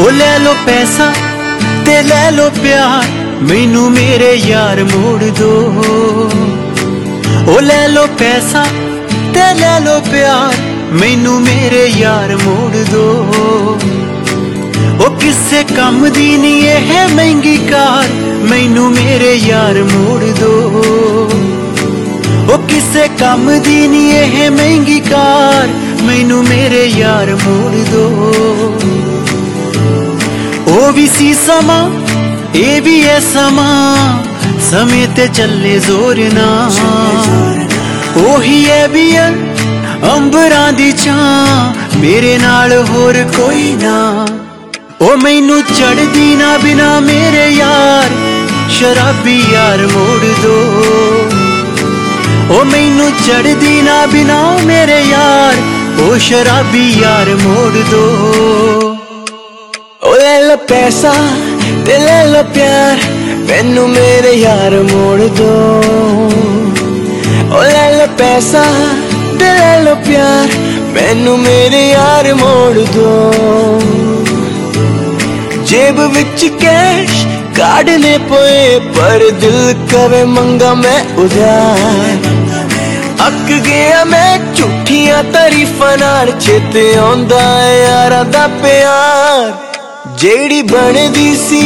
ਉਹ ਲੈ ਲੋ ਪੈਸਾ ਤੇ ਲੈ ਲੋ ਪਿਆਰ, ਮੈਨੂੰ ਮੇਰੇ ਯਾਰ ਮੋੜ ਦੋ। ਉਹ ਲੈ ਲੋ ਪੈਸਾ ਤੇ ਲੈ ਲੋ ਪਿਆਰ, ਮੈਨੂੰ ਮੇਰੇ ਯਾਰ ਮੋੜ ਦੋ। ਉਹ ਕਿਸੇ ਕੰਮ ਦੀ ਨਹੀਂ ਇਹ ਮਹਿੰਗੀ ਕਾਰ, ਮੈਨੂੰ ਮੇਰੇ ਯਾਰ ਮੋੜ ਦੋ। ਉਹ ਕਿਸੇ ਕੰਮ ਦੀ ਨਹੀਂ ਇਹ ਮਹਿੰਗੀ ਕਾਰ, ਮੈਨੂੰ ਮੇਰੇ ਯਾਰ ਮੋੜ ਦੋ। ਵੀ ਸੀ ਸਮਾਂ ਇਹ ਵੀ ਹੈ ਸਮਾਂ, ਸਮੇਂ ਤੇ ਚੱਲੇ ਜ਼ੋਰ ਨਾ ਉਹੀ ਹੈ ਵੀ ਹੈ ਅੰਬਰਾਂ ਦੀ ਛਾਂ, ਮੇਰੇ ਨਾਲ ਹੋਰ ਕੋਈ ਨਾ। ਉਹ ਮੈਨੂੰ ਚੜਦੀ ਨਾ ਬਿਨਾ ਮੇਰੇ ਯਾਰ, ਸ਼ਰਾਬੀ ਯਾਰ ਮੋੜ ਦੋ। ਉਹ ਮੈਨੂੰ ਚੜਦੀ ਨਾ ਬਿਨਾ ਮੇਰੇ ਯਾਰ, ਉਹ ਸ਼ਰਾਬੀ ਯਾਰ ਮੋੜ ਦੋ। ਲੈ ਪੈਸਾ ਤੇ ਲੈ ਲੋ ਪਿਆਰ ਮੈਨੂੰ ਮੇਰੇ ਯਾਰ ਮੋੜ ਦੋ ਉਹ ਲੈ ਲੋ ਪੈਸਾ ਤੇ ਲੈ ਲੋ ਪਿਆਰ ਮੈਨੂੰ ਮੇਰੇ ਯਾਰ ਮੋੜ ਦੋ ਜੇਬ ਵਿੱਚ ਕੈਸ਼ ਕਾਢਨੇ ਪਏ ਪਰ ਦਿਲ ਕਵੇ ਮੰਗਾ ਮੈਂ ਉਧਾਰ ਅੱਕ ਗਿਆ ਮੈਂ ਝੂਠੀਆਂ ਤਾਰੀਫਾਂ ਨਾਲ ਚੇਤੇ ਆਉਂਦਾ ਏ ਯਾਰਾਂ ਦਾ ਪਿਆਰ ਜਿਹੜੀ ਬਣਦੀ ਸੀ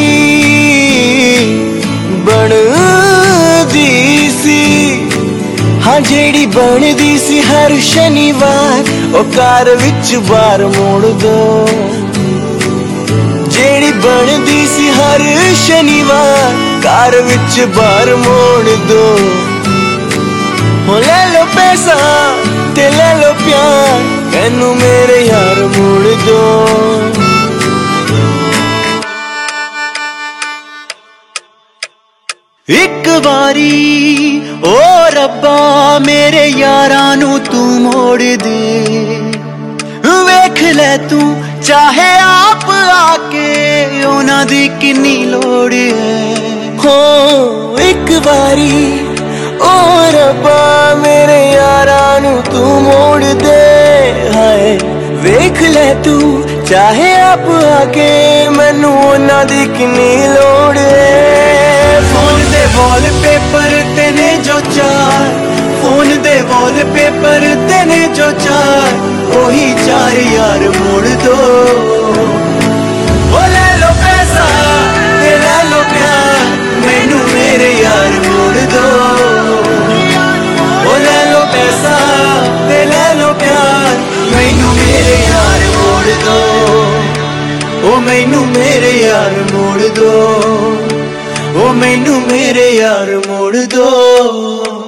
ਬਣਦੀ ਸੀ। ਹਾਂ, ਜਿਹੜੀ ਬਣਦੀ ਸੀ ਹਰ ਸ਼ਨੀਵਾਰ, ਉਹ ਕਾਰ ਵਿੱਚ ਬਾਰ ਮੋੜ ਦੋ। ਜਿਹੜੀ ਬਣਦੀ ਸੀ ਹਰ ਸ਼ਨੀਵਾਰ ਕਾਰ ਵਿੱਚ ਬਾਰ ਮੋੜ ਦੋ। ਹੋ ਲੈ ਲੋ ਪੈਸਾ ਤੇ ਲੈ ਲੋ ਪਿਆਰ, ਮੈਨੂੰ ਇੱਕ ਵਾਰੀ, ਓ ਰੱਬਾ, ਮੇਰੇ ਯਾਰਾਂ ਨੂੰ ਤੂੰ ਮੋੜ ਦੇ। ਵੇਖ ਲੈ ਤੂੰ, ਚਾਹੇ ਆਪ ਆ ਕੇ ਉਹਨਾਂ ਦੀ ਕਿੰਨੀ ਲੋੜ ਹੈ। ਹੋ, ਇੱਕ ਵਾਰੀ, ਓ ਰੱਬਾ, ਮੇਰੇ ਯਾਰਾਂ ਨੂੰ ਤੂੰ ਮੋੜ ਦੇ। ਹਾਏ, ਵੇਖ ਲੈ ਤੂੰ, ਚਾਹੇ ਆਪ ਆ ਕੇ ਮੈਨੂੰ ਉਹਨਾਂ ਦੀ ਕਿੰਨੀ ਲੋੜ ਏ ਵਾਲਪੇਪਰ ਤੇ ਨੇ ਜੋ ਚਾਰ। ਫੋਨ ਦੇ ਵਾਲਪੇਪਰ ਤੇ ਨੇ ਜੋ ਚਾਰ। ਉਹੀ ਚਾਰ ਯਾਰ ਮੋੜ ਦੋ। ਉਹ ਲੈ ਲੋ ਪੈਸਾ ਤੇ ਲੈ ਲੋ ਪਿਆਰ, ਮੈਨੂੰ ਮੇਰੇ ਯਾਰ ਮੋੜ ਦੋ। ਉਹ ਲੈ ਲੋ ਪੈਸਾ ਤੇ ਲੈ ਲੋ ਪਿਆਰ, ਮੈਨੂੰ ਮੇਰੇ ਯਾਰ ਮੋੜ ਦੋ। ਉਹ ਮੈਨੂੰ ਮੇਰੇ ਯਾਰ ਮੋੜ ਦੋ। ਮੈਨੂੰ ਮੇਰੇ ਯਾਰ ਮੋੜ ਦੋ।